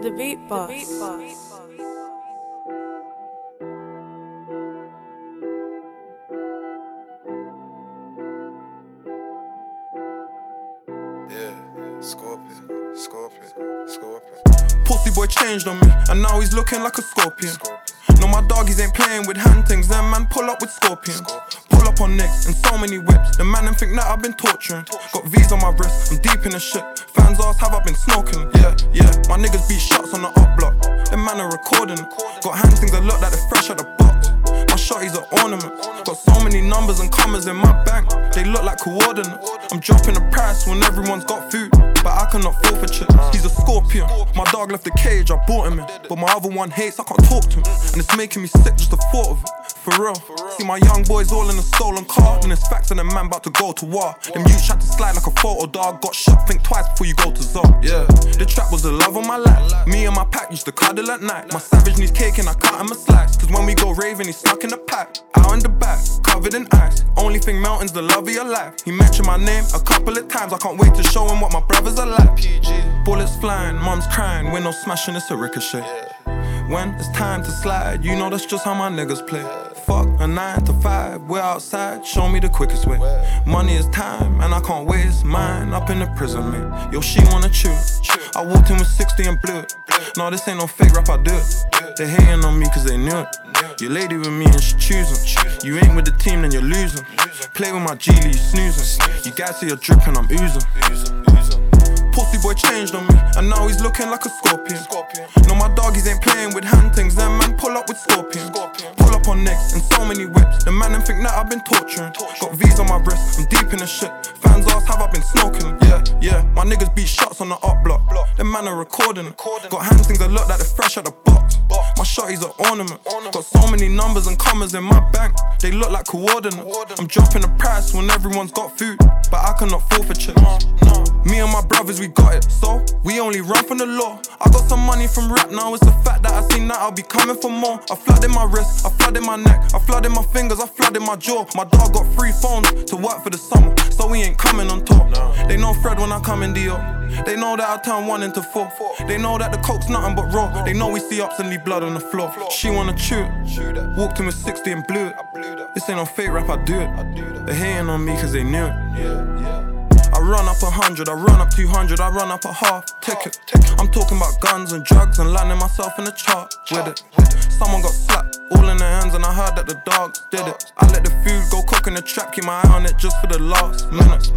The Beat Boss. Yeah, Scorpion, Scorpion, Scorpion. Pussy boy changed on me, and now he's looking like a scorpion. No, my doggies ain't playing with hand things, them man pull up with scorpions. Pull up on necks and so many whips. The man them think that I've been torturing. Got V's on my wrist, I'm deep in the shit. Fans ask, have I been snorkeling? Yeah, yeah. My niggas beat shots on the up block. Them man are recording. Got hand things that look like they're fresh out the box. My shotties are ornaments. Got so many numbers and commas in my bank. They look like coordinates. I'm dropping the price when everyone's got food. But I cannot forfeit it. He's a scorpion. My dog left the cage, I bought him in. But my other one hates, I can't talk to him. And it's making me sick just the thought of it. For real. See my young boys all in a stolen car. And it's facts and a man about to go to war. Them youths tried to slide like a photo dog. Got shot, think twice before you go to Zone. Yeah. The trap was the love of my life. Me and my pack used to cuddle at night. My savage needs cake and I cut him a slice. Cause when we go raving, he's stuck in the pack. Out in the back, covered in ice. Only thing mountains, the love of your life. He mentioned my name a couple of times. I can't wait to show him what my brothers are like. Bullets flying, mom's crying, window smashing, it's a ricochet. When it's time to slide, you know that's just how my niggas play. Fuck a nine to five, we're outside, show me the quickest way. Money is time, and I can't waste mine up in the prison, mate. Yo, she wanna chew. I walked in with 60 and blew it. No, this ain't no fake rap, I do it. They hating on me cause they knew it. You lady with me and she choosing. You ain't with the team, then you're losing. Play with my G you snoozing. You guys see you're dripping, I'm oozing. Pussy boy changed on me, and now he's looking like a scorpion. No, my doggies ain't playing with hand things, them man pull up with scorpions. Pull up on necks and so many whips. The man them think that I've been torturing. Got V's on my wrist, I'm deep in the shit. Fans ask, have I been smoking? Yeah, yeah. My niggas beat shots on the up block. Man are recording. Got hand things that look like they're fresh out the box. My shotties are ornaments. Got so many numbers and commas in my bank. They look like coordinates. I'm dropping the price when everyone's got food, but I cannot forfeit chips. Me and my brothers, we got it. So we only run from the law. I got some money from rap now. It's the fact that I seen that I'll be coming for more. I flooded my wrist, I flooded my neck, I flooded my fingers, I flooded my jaw. My dog got three phones to work for the summer, so we ain't coming on top. They know Fred when I come in Dio. They know that I turn one into four. They know that the coke's nothing but raw. They know we see ups and leave blood on the floor. She wanna chew it. Walked in with 60 and blew it. This ain't no fake rap, I do it. They hating on me cause they knew it. I run up a hundred, I run up 200, I run up a half ticket. I'm talking about guns and drugs and landing myself in the chart with it. Someone got slapped, all in their hands, and I heard that the dogs did it. I let the food go cook in the trap, keep my eye on it just for the last minute.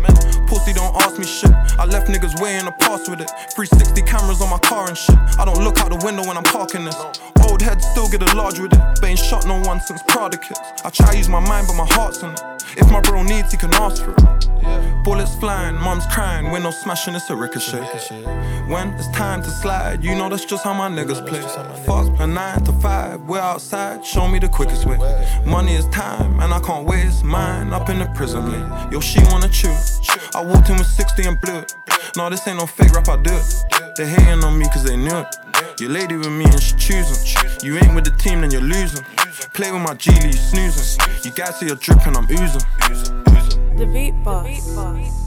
Pussy don't ask me shit. I left niggas way in the past with it. 360 cameras on my car and shit. I don't look out the window when I'm parking this. Old heads still get a large with it, but ain't shot no one since Prada kids. I try to use my mind, but my heart's in it. If my bro needs, he can ask for it. Bullets flying, mom's crying, window smashing, it's a ricochet. When it's time to slide, you know that's just how my niggas play. Fuck a nine to five, we're outside, show me the quickest way. Money is time, and I can't waste mine up in the prison lane. Yo, she wanna chew. I walked in with 60 and blew it. No, this ain't no fake rap, I do it. They hating on me cause they knew it. Your lady with me and she choosing. You ain't with the team, then you're losing. Play with my G, you snoozing. You guys see you're dripping, I'm oozing. The Beat Boss.